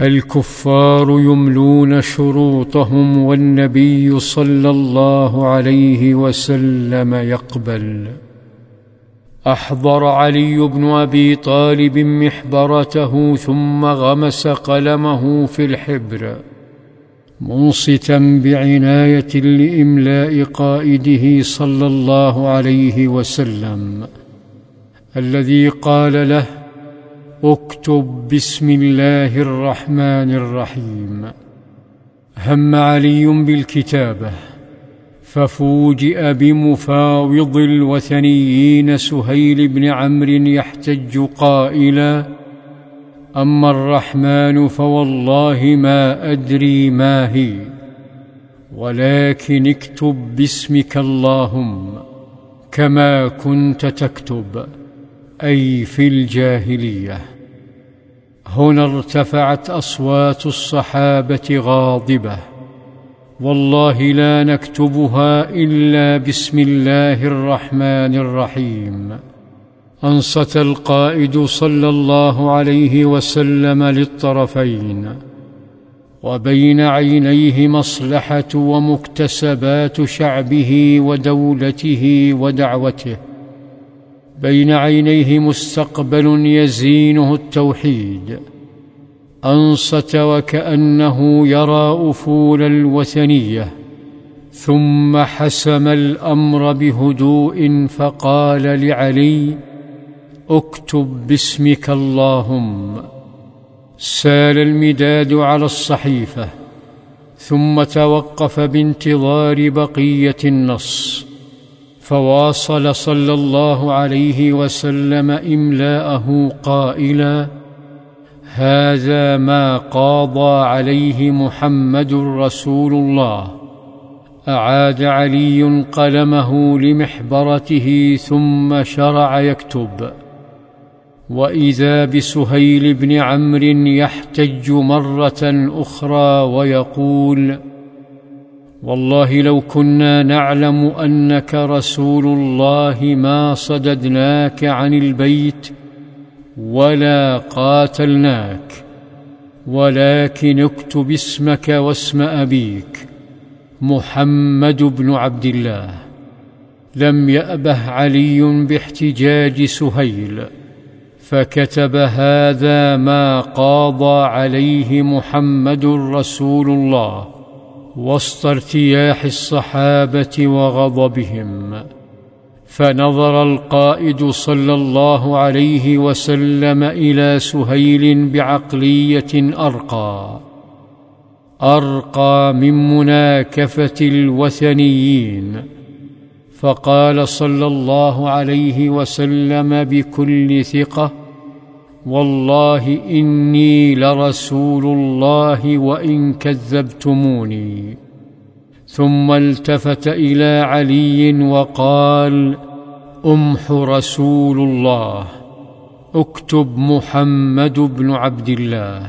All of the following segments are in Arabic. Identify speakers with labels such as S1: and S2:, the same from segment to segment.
S1: الكفار يملون شروطهم والنبي صلى الله عليه وسلم يقبل. أحضر علي بن أبي طالب محبرته ثم غمس قلمه في الحبر منصتا بعناية لإملاء قائده صلى الله عليه وسلم الذي قال له اكتب بسم الله الرحمن الرحيم. هم علي بالكتابة ففوجئ بمفاوض الوثنيين سهيل بن عمرو يحتج قائلا أما الرحمن فوالله ما أدري ما هي ولكن اكتب باسمك اللهم كما كنت تكتب أي في الجاهلية. هنا ارتفعت أصوات الصحابة غاضبة. والله لا نكتبها إلا بسم الله الرحمن الرحيم. أنصت القائد صلى الله عليه وسلم للطرفين. وبين عينيه مصلحة ومكتسبات شعبه ودولته ودعوته. بين عينيه مستقبل يزينه التوحيد. أنصت وكأنه يرى أفول الوثنية ثم حسم الأمر بهدوء فقال لعلي اكتب باسمك اللهم. سال المداد على الصحيفة ثم توقف بانتظار بقية النص. فواصل صلى الله عليه وسلم إملاءه قائلا هذا ما قاضى عليه محمد رسول الله أعاد علي قلمه لمحبرته ثم شرع يكتب وإذا بسهيل بن عمرو يحتج مرة أخرى ويقول والله لو كنا نعلم أنك رسول الله ما صددناك عن البيت ولا قاتلناك ولكن اكتب اسمك واسم أبيك محمد بن عبد الله. لم يأبه علي باحتجاج سهيل فكتب هذا ما قاضى عليه محمد رسول الله. وسط ارتياح الصحابة وغضبهم فنظر القائد صلى الله عليه وسلم إلى سهيل بعقلية أرقى أرقى من مناكفة الوثنيين فقال صلى الله عليه وسلم بكل ثقة والله إني لرسول الله وإن كذبتموني. ثم التفت إلى علي وقال أمح رسول الله اكتب محمد بن عبد الله.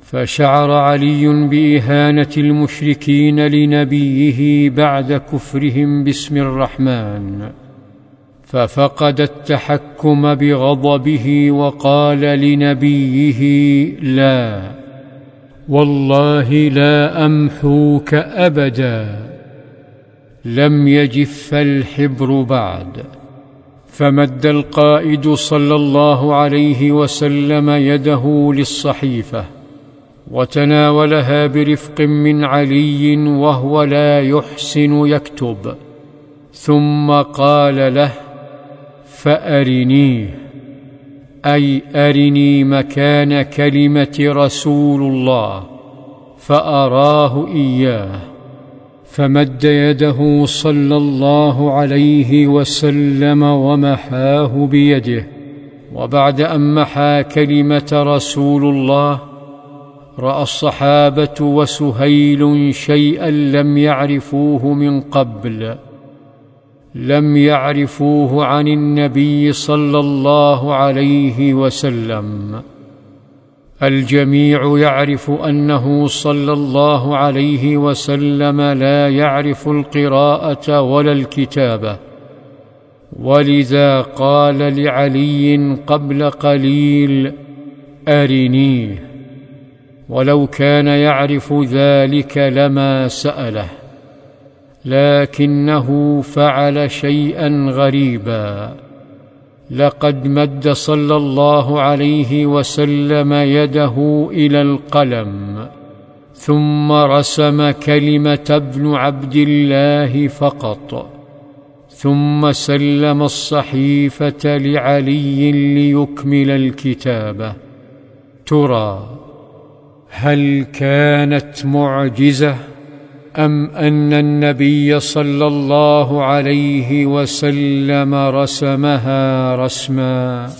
S1: فشعر علي بإهانة المشركين لنبيه بعد كفرهم باسم الرحمن. ففقد التحكم بغضبه وقال لنبيه لا والله لا أمحوك أبدا لم يجف الحبر بعد فمد القائد صلى الله عليه وسلم يده للصحيفة وتناولها برفق من علي وهو لا يحسن يكتب ثم قال له فارنيه أي أرني مكان كلمة رسول الله فأراه إياه فمد يده صلى الله عليه وسلم ومحاه بيده وبعد أن محى كلمة رسول الله رأى الصحابة وسهيل شيئا لم يعرفوه من قبل. لم يعرفوه عن النبي صلى الله عليه وسلم. الجميع يعرف أنه صلى الله عليه وسلم لا يعرف القراءة ولا الكتابه ولذا قال لعلي قبل قليل أرنيه. ولو كان يعرف ذلك لما سأله. لكنه فعل شيئا غريبا. لقد مد صلى الله عليه وسلم يده إلى القلم ثم رسم كلمة ابن عبد الله فقط ثم سلم الصحيفة لعلي ليكمل الكتابه ترى هل كانت معجزة؟ أم أن النبي صلى الله عليه وسلم رسمها رسما؟